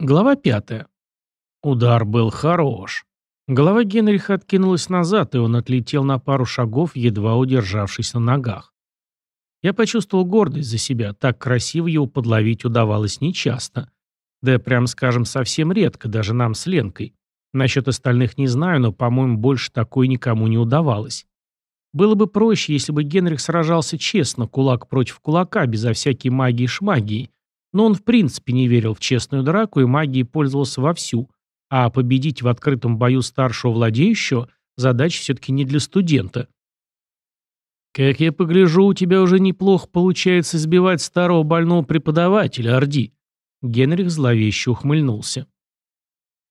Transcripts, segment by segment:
Глава пятая. Удар был хорош. Голова Генриха откинулась назад, и он отлетел на пару шагов, едва удержавшись на ногах. Я почувствовал гордость за себя, так красиво его подловить удавалось нечасто. Да, прям скажем, совсем редко, даже нам с Ленкой. Насчет остальных не знаю, но, по-моему, больше такой никому не удавалось. Было бы проще, если бы Генрих сражался честно, кулак против кулака, безо всякой магии-шмагии, но он в принципе не верил в честную драку и магией пользовался вовсю, а победить в открытом бою старшего владеющего – задача все-таки не для студента. «Как я погляжу, у тебя уже неплохо получается сбивать старого больного преподавателя, Орди». Генрих зловеще ухмыльнулся.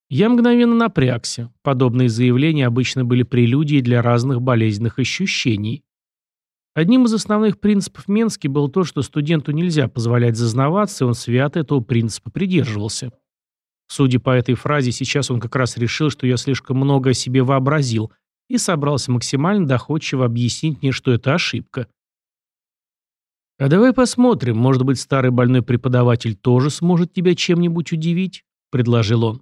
Я мгновенно напрягся. Подобные заявления обычно были прелюдией для разных болезненных ощущений. Одним из основных принципов Менски было то, что студенту нельзя позволять зазнаваться, и он свято этого принципа придерживался. Судя по этой фразе, сейчас он как раз решил, что я слишком много о себе вообразил, и собрался максимально доходчиво объяснить мне, что это ошибка. «А давай посмотрим, может быть, старый больной преподаватель тоже сможет тебя чем-нибудь удивить?» – предложил он.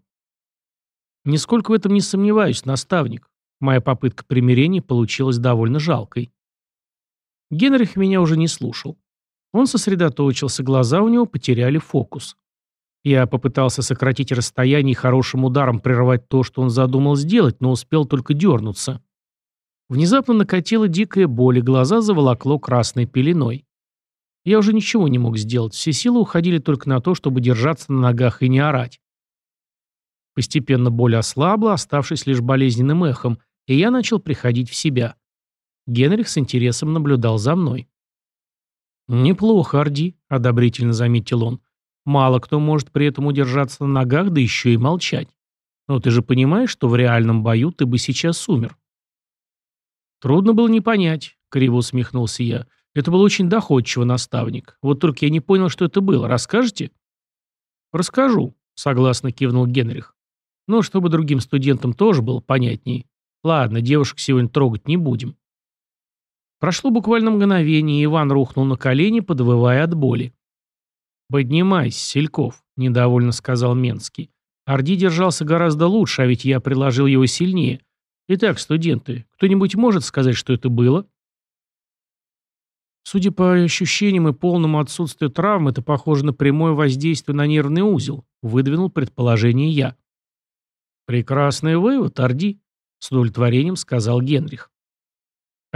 «Нисколько в этом не сомневаюсь, наставник. Моя попытка примирения получилась довольно жалкой. Генрих меня уже не слушал. Он сосредоточился, глаза у него потеряли фокус. Я попытался сократить расстояние и хорошим ударом прервать то, что он задумал сделать, но успел только дернуться. Внезапно накатила дикая боль, и глаза заволокло красной пеленой. Я уже ничего не мог сделать, все силы уходили только на то, чтобы держаться на ногах и не орать. Постепенно боль ослабла, оставшись лишь болезненным эхом, и я начал приходить в себя. Генрих с интересом наблюдал за мной. «Неплохо, Орди», — одобрительно заметил он. «Мало кто может при этом удержаться на ногах, да еще и молчать. Но ты же понимаешь, что в реальном бою ты бы сейчас умер». «Трудно было не понять», — криво усмехнулся я. «Это был очень доходчивый наставник. Вот только я не понял, что это было. Расскажете?» «Расскажу», — согласно кивнул Генрих. «Но чтобы другим студентам тоже было понятней. Ладно, девушек сегодня трогать не будем. Прошло буквально мгновение, и Иван рухнул на колени, подвывая от боли. «Поднимайся, Сельков», — недовольно сказал Менский. Орди держался гораздо лучше, а ведь я приложил его сильнее. Итак, студенты, кто-нибудь может сказать, что это было? Судя по ощущениям и полному отсутствию травм, это похоже на прямое воздействие на нервный узел, выдвинул предположение я. Прекрасный вывод, Орди, с удовлетворением сказал Генрих.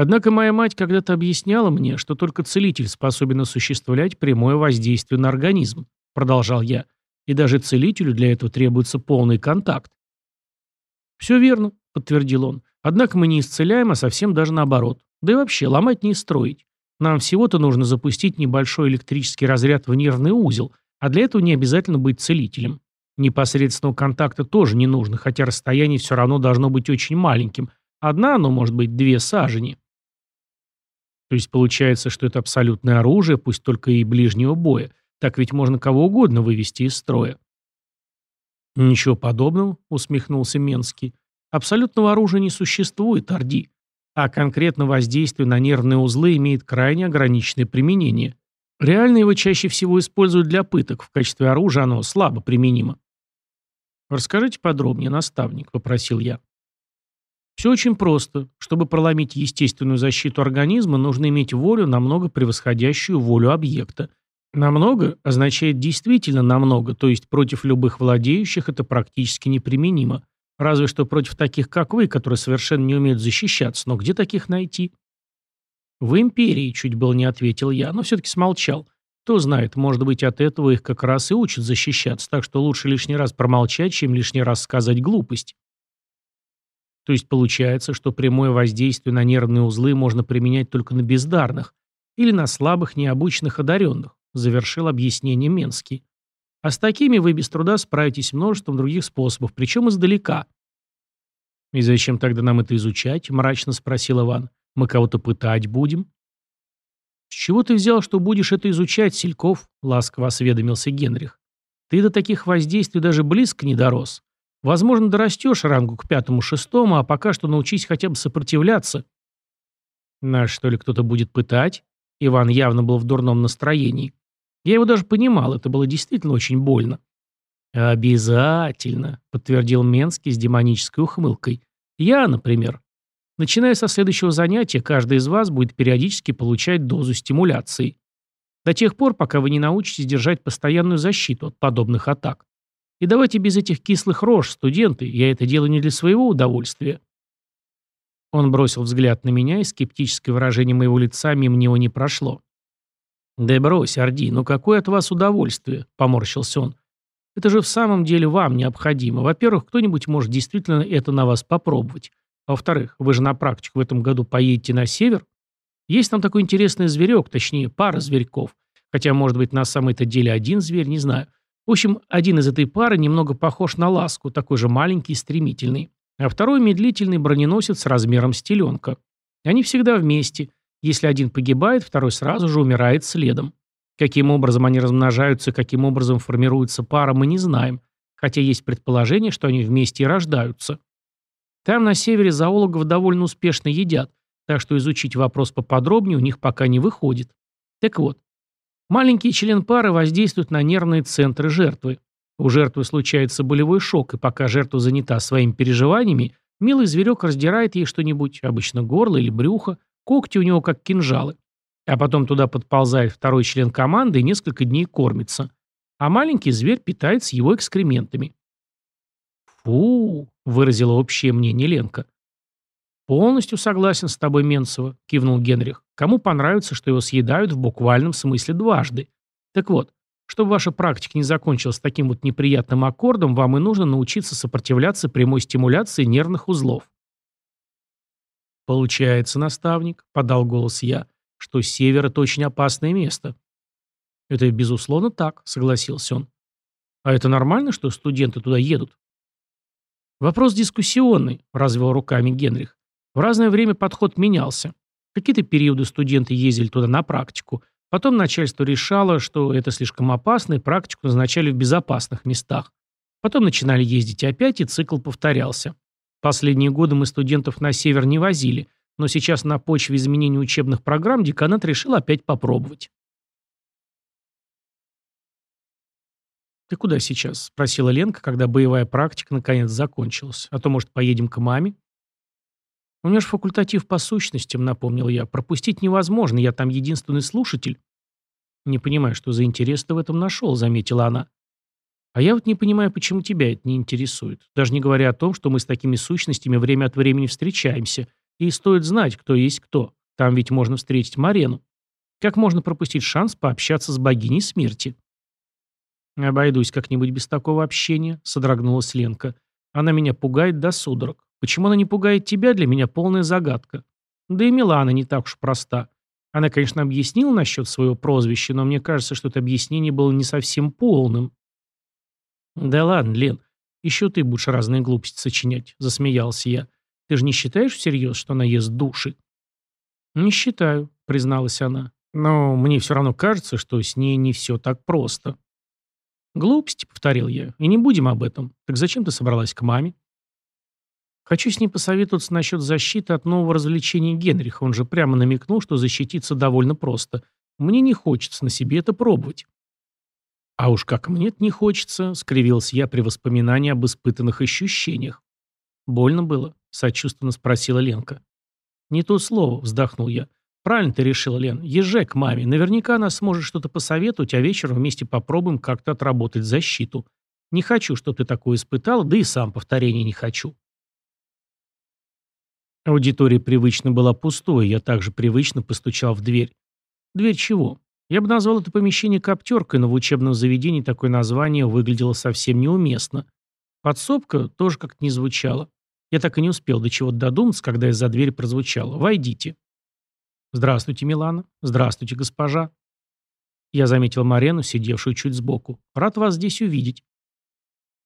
Однако моя мать когда-то объясняла мне, что только целитель способен осуществлять прямое воздействие на организм, продолжал я, и даже целителю для этого требуется полный контакт. «Все верно», — подтвердил он. «Однако мы не исцеляем, а совсем даже наоборот. Да и вообще, ломать не строить. Нам всего-то нужно запустить небольшой электрический разряд в нервный узел, а для этого не обязательно быть целителем. Непосредственного контакта тоже не нужно, хотя расстояние все равно должно быть очень маленьким. Одна, но может быть две сажени. То есть получается, что это абсолютное оружие, пусть только и ближнего боя. Так ведь можно кого угодно вывести из строя. «Ничего подобного», — усмехнулся Менский. «Абсолютного оружия не существует, Орди. А конкретно воздействие на нервные узлы имеет крайне ограниченное применение. Реально его чаще всего используют для пыток, в качестве оружия оно слабо применимо». «Расскажите подробнее, наставник», — попросил я. Все очень просто. Чтобы проломить естественную защиту организма, нужно иметь волю, намного превосходящую волю объекта. Намного означает действительно намного, то есть против любых владеющих это практически неприменимо. Разве что против таких, как вы, которые совершенно не умеют защищаться. Но где таких найти? В империи, чуть было не ответил я, но все-таки смолчал. Кто знает, может быть, от этого их как раз и учат защищаться, так что лучше лишний раз промолчать, чем лишний раз сказать глупость. То есть получается, что прямое воздействие на нервные узлы можно применять только на бездарных или на слабых необычных одаренных, завершил объяснение Менский. А с такими вы без труда справитесь множеством других способов, причем издалека. «И зачем тогда нам это изучать?» – мрачно спросил Иван. «Мы кого-то пытать будем?» «С чего ты взял, что будешь это изучать, Сельков?» – ласково осведомился Генрих. «Ты до таких воздействий даже близко не дорос. Возможно, дорастешь рангу к пятому-шестому, а пока что научись хотя бы сопротивляться. Нас, что ли, кто-то будет пытать? Иван явно был в дурном настроении. Я его даже понимал, это было действительно очень больно. «Обязательно», — подтвердил Менский с демонической ухмылкой. «Я, например. Начиная со следующего занятия, каждый из вас будет периодически получать дозу стимуляции. До тех пор, пока вы не научитесь держать постоянную защиту от подобных атак. И давайте без этих кислых рож, студенты, я это делаю не для своего удовольствия». Он бросил взгляд на меня, и скептическое выражение моего лица мимо него не прошло. «Да брось, Орди, ну какое от вас удовольствие?» – поморщился он. Это же в самом деле вам необходимо. Во-первых, кто-нибудь может действительно это на вас попробовать. А во-вторых, вы же на практику в этом году поедете на север. Есть там такой интересный зверек, точнее, пара зверьков. Хотя, может быть, на самом-то деле один зверь, не знаю. В общем, один из этой пары немного похож на ласку, такой же маленький и стремительный. А второй медлительный броненосец с размером стеленка. Они всегда вместе. Если один погибает, второй сразу же умирает следом. Каким образом они размножаются, каким образом формируется пара, мы не знаем, хотя есть предположение, что они вместе и рождаются. Там на севере зоологов довольно успешно едят, так что изучить вопрос поподробнее у них пока не выходит. Так вот, маленький член пары воздействует на нервные центры жертвы. У жертвы случается болевой шок, и пока жертва занята своими переживаниями, милый зверек раздирает ей что-нибудь, обычно горло или брюхо, когти у него как кинжалы. А потом туда подползает второй член команды и несколько дней кормится. А маленький зверь питается его экскрементами. «Фу!» — выразила общее мнение Ленка. «Полностью согласен с тобой, Менцева», — кивнул Генрих. «Кому понравится, что его съедают в буквальном смысле дважды? Так вот, чтобы ваша практика не закончилась таким вот неприятным аккордом, вам и нужно научиться сопротивляться прямой стимуляции нервных узлов». «Получается, наставник», — подал голос я, — что север – это очень опасное место. Это, безусловно, так, согласился он. А это нормально, что студенты туда едут? Вопрос дискуссионный, развел руками Генрих. В разное время подход менялся. какие-то периоды студенты ездили туда на практику. Потом начальство решало, что это слишком опасно, и практику назначали в безопасных местах. Потом начинали ездить опять, и цикл повторялся. Последние годы мы студентов на север не возили – но сейчас на почве изменения учебных программ деканат решил опять попробовать. «Ты куда сейчас?» – спросила Ленка, когда боевая практика наконец закончилась. «А то, может, поедем к маме?» «У меня же факультатив по сущностям», – напомнил я. «Пропустить невозможно, я там единственный слушатель». «Не понимаю, что за интерес ты в этом нашел», – заметила она. «А я вот не понимаю, почему тебя это не интересует. Даже не говоря о том, что мы с такими сущностями время от времени встречаемся, и стоит знать, кто есть кто. Там ведь можно встретить Марену. Как можно пропустить шанс пообщаться с богиней смерти? «Обойдусь как-нибудь без такого общения», — содрогнулась Ленка. «Она меня пугает до судорог. Почему она не пугает тебя, для меня полная загадка. Да и Милана не так уж проста. Она, конечно, объяснила насчет своего прозвища, но мне кажется, что это объяснение было не совсем полным». «Да ладно, Лен, еще ты будешь разные глупости сочинять», — засмеялся я. Ты же не считаешь всерьез, что она ест души?» «Не считаю», — призналась она. «Но мне все равно кажется, что с ней не все так просто». «Глупости», — повторил я, — «и не будем об этом. Так зачем ты собралась к маме?» «Хочу с ней посоветоваться насчет защиты от нового развлечения Генриха. Он же прямо намекнул, что защититься довольно просто. Мне не хочется на себе это пробовать». «А уж как мне это не хочется», — скривился я при воспоминании об испытанных ощущениях. Больно было. — сочувственно спросила Ленка. «Не то слово», — вздохнул я. «Правильно ты решила, Лен. Езжай к маме. Наверняка она сможет что-то посоветовать, а вечером вместе попробуем как-то отработать защиту. Не хочу, чтобы ты такое испытал, да и сам повторения не хочу». Аудитория привычно была пустой, я также привычно постучал в дверь. Дверь чего? Я бы назвал это помещение коптеркой, но в учебном заведении такое название выглядело совсем неуместно. Подсобка тоже как-то не звучало. Я так и не успел до чего-то додуматься, когда из-за двери прозвучало «Войдите». «Здравствуйте, Милана. Здравствуйте, госпожа». Я заметил Марену, сидевшую чуть сбоку. «Рад вас здесь увидеть».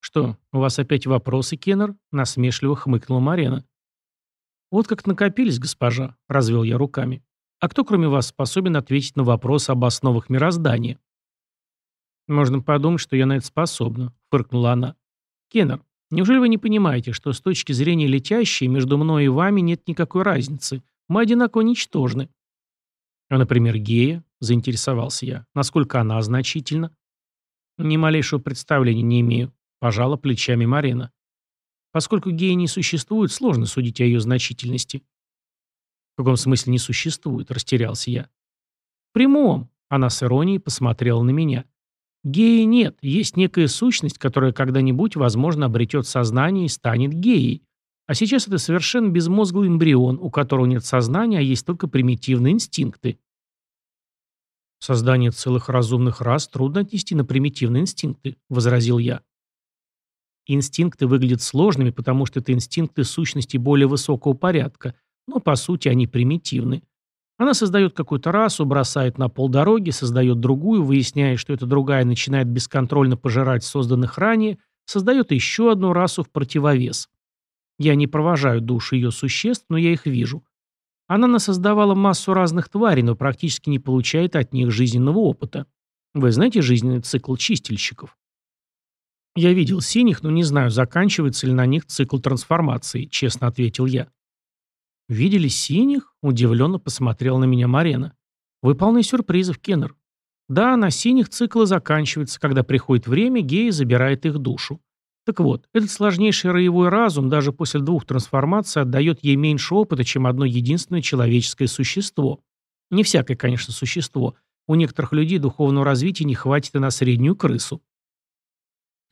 «Что, у вас опять вопросы, Кеннер?» — насмешливо хмыкнула Марена. «Вот как накопились, госпожа», — развел я руками. «А кто, кроме вас, способен ответить на вопросы об основах мироздания?» «Можно подумать, что я на это способна», — фыркнула она. «Кеннер, Неужели вы не понимаете, что с точки зрения летящей между мной и вами нет никакой разницы? Мы одинаково ничтожны. А, например, гея, заинтересовался я. Насколько она значительна? Ни малейшего представления не имею, пожала плечами Марина. Поскольку геи не существует, сложно судить о ее значительности. В каком смысле не существует, растерялся я. В прямом, она с иронией посмотрела на меня. Геи нет, есть некая сущность, которая когда-нибудь, возможно, обретет сознание и станет геей. А сейчас это совершенно безмозглый эмбрион, у которого нет сознания, а есть только примитивные инстинкты. «Создание целых разумных рас трудно отнести на примитивные инстинкты», — возразил я. Инстинкты выглядят сложными, потому что это инстинкты сущности более высокого порядка, но по сути они примитивны. Она создает какую-то расу, бросает на полдороги, создает другую, выясняя, что эта другая начинает бесконтрольно пожирать созданных ранее, создает еще одну расу в противовес. Я не провожаю души ее существ, но я их вижу. Она насоздавала массу разных тварей, но практически не получает от них жизненного опыта. Вы знаете жизненный цикл чистильщиков? Я видел синих, но не знаю, заканчивается ли на них цикл трансформации, честно ответил я. «Видели синих?» – удивленно посмотрел на меня Марена. «Вы полны сюрпризов, Кеннер. Да, на синих циклы заканчиваются, когда приходит время, геи забирает их душу. Так вот, этот сложнейший роевой разум даже после двух трансформаций отдает ей меньше опыта, чем одно единственное человеческое существо. Не всякое, конечно, существо. У некоторых людей духовного развития не хватит и на среднюю крысу.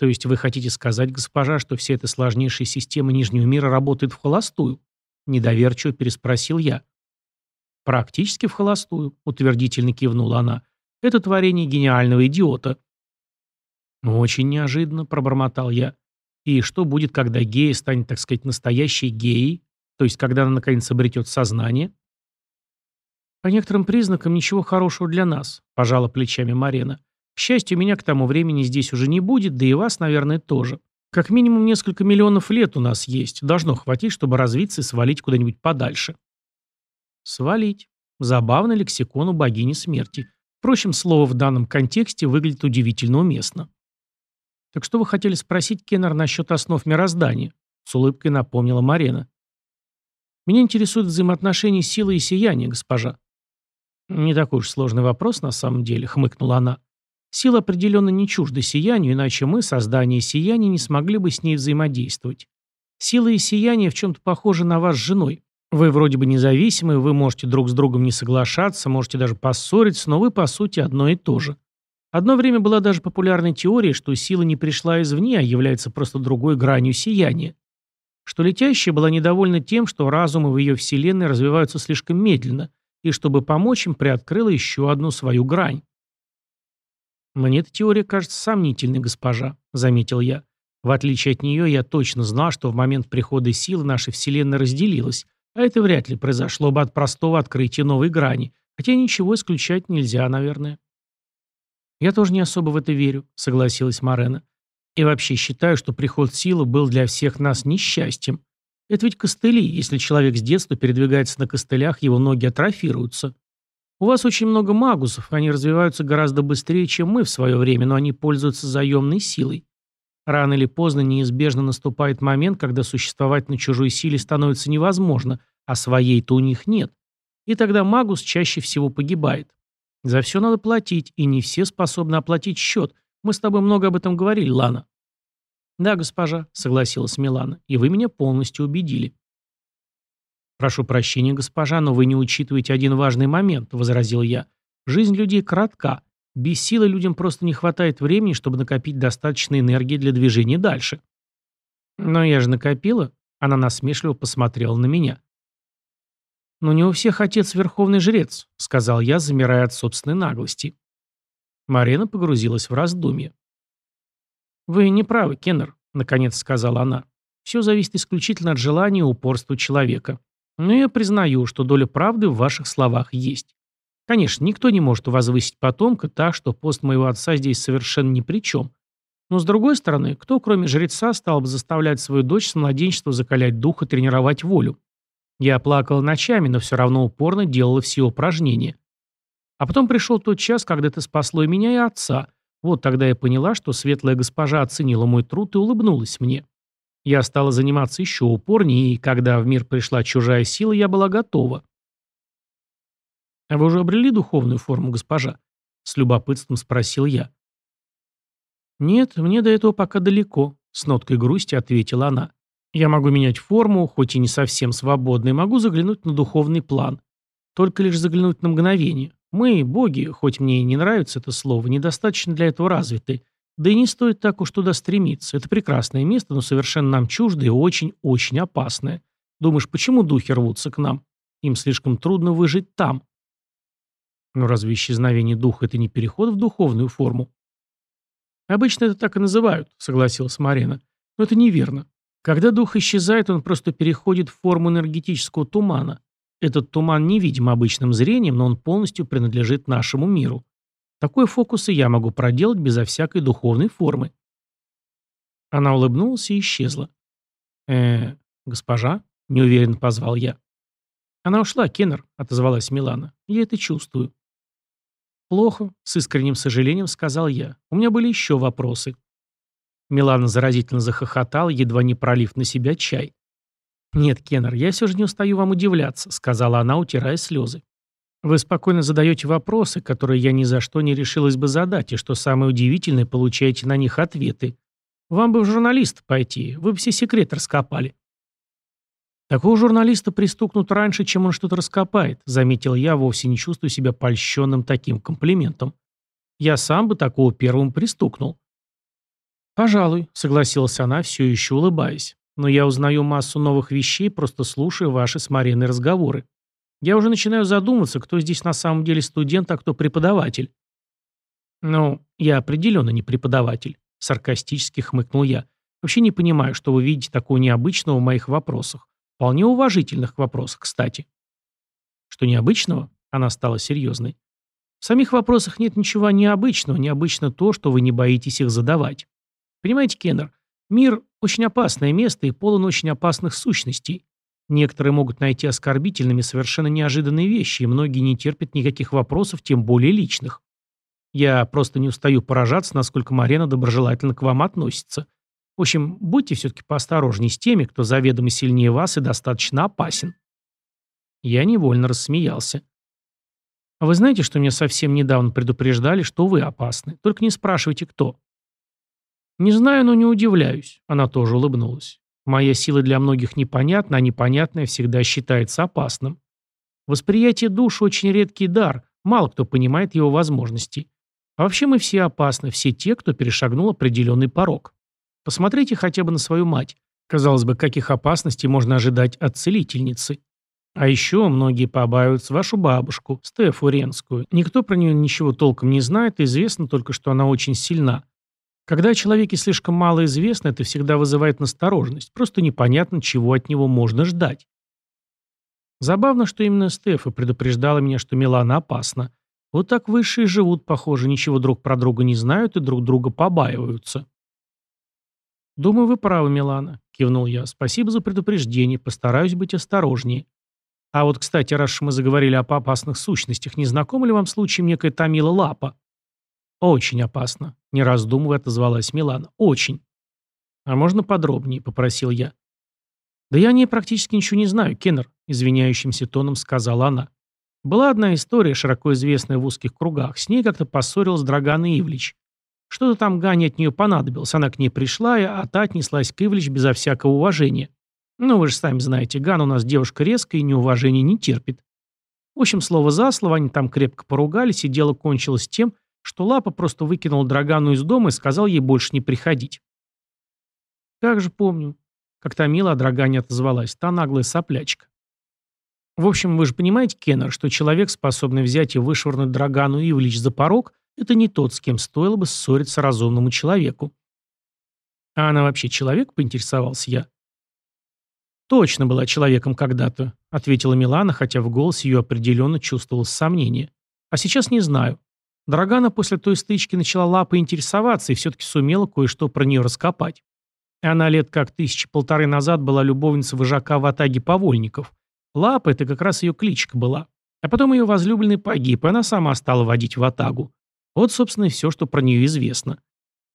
То есть вы хотите сказать, госпожа, что вся эта сложнейшая система Нижнего мира работает в холостую? Недоверчиво переспросил я. «Практически в холостую», — утвердительно кивнула она. «Это творение гениального идиота». «Ну, «Очень неожиданно», — пробормотал я. «И что будет, когда гея станет, так сказать, настоящей геей? То есть, когда она наконец обретет сознание?» «По некоторым признакам ничего хорошего для нас», — пожала плечами Марена. «К счастью, меня к тому времени здесь уже не будет, да и вас, наверное, тоже. Как минимум несколько миллионов лет у нас есть. Должно хватить, чтобы развиться и свалить куда-нибудь подальше. Свалить. Забавный лексикон у богини смерти. Впрочем, слово в данном контексте выглядит удивительно уместно. «Так что вы хотели спросить, Кеннер, насчет основ мироздания?» С улыбкой напомнила Марена. «Меня интересуют взаимоотношения силы и сияния, госпожа». «Не такой уж сложный вопрос на самом деле», — хмыкнула она. Сила определенно не чужда сиянию, иначе мы, создание сияния, не смогли бы с ней взаимодействовать. Сила и сияние в чем-то похожи на вас с женой. Вы вроде бы независимы, вы можете друг с другом не соглашаться, можете даже поссориться, но вы, по сути, одно и то же. Одно время была даже популярная теория, что сила не пришла извне, а является просто другой гранью сияния. Что летящая была недовольна тем, что разумы в ее вселенной развиваются слишком медленно, и чтобы помочь им, приоткрыла еще одну свою грань. «Мне эта теория кажется сомнительной, госпожа», — заметил я. В отличие от нее, я точно знал, что в момент прихода силы наша Вселенная разделилась, а это вряд ли произошло бы от простого открытия новой грани, хотя ничего исключать нельзя, наверное. «Я тоже не особо в это верю», — согласилась Марена. «И вообще считаю, что приход силы был для всех нас несчастьем. Это ведь костыли, если человек с детства передвигается на костылях, его ноги атрофируются. У вас очень много магусов, они развиваются гораздо быстрее, чем мы в свое время, но они пользуются заемной силой. Рано или поздно неизбежно наступает момент, когда существовать на чужой силе становится невозможно, а своей-то у них нет. И тогда магус чаще всего погибает. За все надо платить, и не все способны оплатить счет. Мы с тобой много об этом говорили, Лана. «Да, госпожа», — согласилась Милана, — «и вы меня полностью убедили». «Прошу прощения, госпожа, но вы не учитываете один важный момент», — возразил я. «Жизнь людей коротка. Без силы людям просто не хватает времени, чтобы накопить достаточно энергии для движения дальше». «Но я же накопила», — она насмешливо посмотрела на меня. «Но не у всех отец верховный жрец», — сказал я, замирая от собственной наглости. Марина погрузилась в раздумье. «Вы не правы, Кеннер», — наконец сказала она. «Все зависит исключительно от желания и упорства человека. Но я признаю, что доля правды в ваших словах есть. Конечно, никто не может возвысить потомка так, что пост моего отца здесь совершенно ни при чем. Но с другой стороны, кто, кроме жреца, стал бы заставлять свою дочь с младенчества закалять дух и тренировать волю? Я плакала ночами, но все равно упорно делала все упражнения. А потом пришел тот час, когда ты спасло и меня, и отца. Вот тогда я поняла, что светлая госпожа оценила мой труд и улыбнулась мне. Я стала заниматься еще упорнее, и когда в мир пришла чужая сила, я была готова. «А вы уже обрели духовную форму, госпожа?» — с любопытством спросил я. «Нет, мне до этого пока далеко», — с ноткой грусти ответила она. «Я могу менять форму, хоть и не совсем свободно, и могу заглянуть на духовный план. Только лишь заглянуть на мгновение. Мы, боги, хоть мне и не нравится это слово, недостаточно для этого развиты. Да и не стоит так уж туда стремиться. Это прекрасное место, но совершенно нам чуждое и очень-очень опасное. Думаешь, почему духи рвутся к нам? Им слишком трудно выжить там. Но разве исчезновение духа – это не переход в духовную форму? Обычно это так и называют, согласилась Марина. Но это неверно. Когда дух исчезает, он просто переходит в форму энергетического тумана. Этот туман невидим обычным зрением, но он полностью принадлежит нашему миру. Такой фокус и я могу проделать безо всякой духовной формы. Она улыбнулась и исчезла. э госпожа?» – неуверенно позвал я. «Она ушла, Кеннер», – отозвалась Милана. «Я это чувствую». «Плохо», — с искренним сожалением сказал я. «У меня были еще вопросы». Милана заразительно захохотала, едва не пролив на себя чай. «Нет, Кеннер, я все же не устаю вам удивляться», — сказала она, утирая слезы. «Вы спокойно задаете вопросы, которые я ни за что не решилась бы задать, и что самое удивительное, получаете на них ответы. Вам бы в журналист пойти, вы бы все секреты раскопали». «Такого журналиста пристукнут раньше, чем он что-то раскопает», заметил я, вовсе не чувствую себя польщенным таким комплиментом. «Я сам бы такого первым пристукнул». «Пожалуй», — согласилась она, все еще улыбаясь. «Но я узнаю массу новых вещей, просто слушая ваши с Мариной разговоры. Я уже начинаю задумываться, кто здесь на самом деле студент, а кто преподаватель». «Ну, я определенно не преподаватель», — саркастически хмыкнул я. «Вообще не понимаю, что вы видите такого необычного в моих вопросах. Вполне уважительных вопросах, кстати. Что необычного? Она стала серьезной. В самих вопросах нет ничего необычного, необычно то, что вы не боитесь их задавать. Понимаете, Кеннер, мир – очень опасное место и полон очень опасных сущностей. Некоторые могут найти оскорбительными совершенно неожиданные вещи, и многие не терпят никаких вопросов, тем более личных. Я просто не устаю поражаться, насколько Марена доброжелательно к вам относится. В общем, будьте все-таки поосторожнее с теми, кто заведомо сильнее вас и достаточно опасен. Я невольно рассмеялся. А вы знаете, что меня совсем недавно предупреждали, что вы опасны? Только не спрашивайте, кто. Не знаю, но не удивляюсь. Она тоже улыбнулась. Моя сила для многих непонятна, а непонятное всегда считается опасным. Восприятие душ – очень редкий дар, мало кто понимает его возможностей. А вообще мы все опасны, все те, кто перешагнул определенный порог. Посмотрите хотя бы на свою мать. Казалось бы, каких опасностей можно ожидать от целительницы. А еще многие побаиваются вашу бабушку, Стефу Ренскую. Никто про нее ничего толком не знает, известно только, что она очень сильна. Когда о человеке слишком мало известно, это всегда вызывает настороженность. Просто непонятно, чего от него можно ждать. Забавно, что именно Стефа предупреждала меня, что Милана опасна. Вот так высшие живут, похоже, ничего друг про друга не знают и друг друга побаиваются. «Думаю, вы правы, Милана», — кивнул я. «Спасибо за предупреждение, постараюсь быть осторожнее. А вот, кстати, раз мы заговорили об опасных сущностях, не знакома ли вам случаем некая Тамила Лапа?» «Очень опасно», — не раздумывая отозвалась Милана. «Очень». «А можно подробнее?» — попросил я. «Да я о ней практически ничего не знаю, Кеннер», — извиняющимся тоном сказала она. «Была одна история, широко известная в узких кругах. С ней как-то поссорилась Драган Ивлич. Что-то там Гане от нее понадобилось. Она к ней пришла, а та отнеслась к Ивлич безо всякого уважения. Ну, вы же сами знаете, Ган у нас девушка резкая и неуважения не терпит. В общем, слово за слово, они там крепко поругались, и дело кончилось тем, что Лапа просто выкинул Драгану из дома и сказал ей больше не приходить. Как же помню. Как то мило о Драгане отозвалась, та наглая соплячка. В общем, вы же понимаете, Кеннер, что человек, способный взять и вышвырнуть Драгану Ивлич за порог, это не тот, с кем стоило бы ссориться разумному человеку. А она вообще человек, поинтересовался я. Точно была человеком когда-то, ответила Милана, хотя в голосе ее определенно чувствовалось сомнение. А сейчас не знаю. Драгана после той стычки начала лапой интересоваться и все-таки сумела кое-что про нее раскопать. Она лет как тысячи полторы назад была любовницей вожака в атаге повольников. Лапа — это как раз ее кличка была. А потом ее возлюбленный погиб, и она сама стала водить в атагу. Вот, собственно, и все, что про нее известно.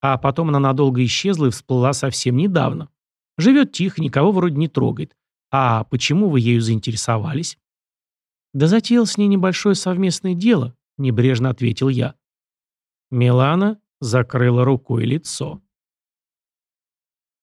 А потом она надолго исчезла и всплыла совсем недавно. Живет тихо, никого вроде не трогает. А почему вы ею заинтересовались? Да затеял с ней небольшое совместное дело, небрежно ответил я. Милана закрыла рукой лицо.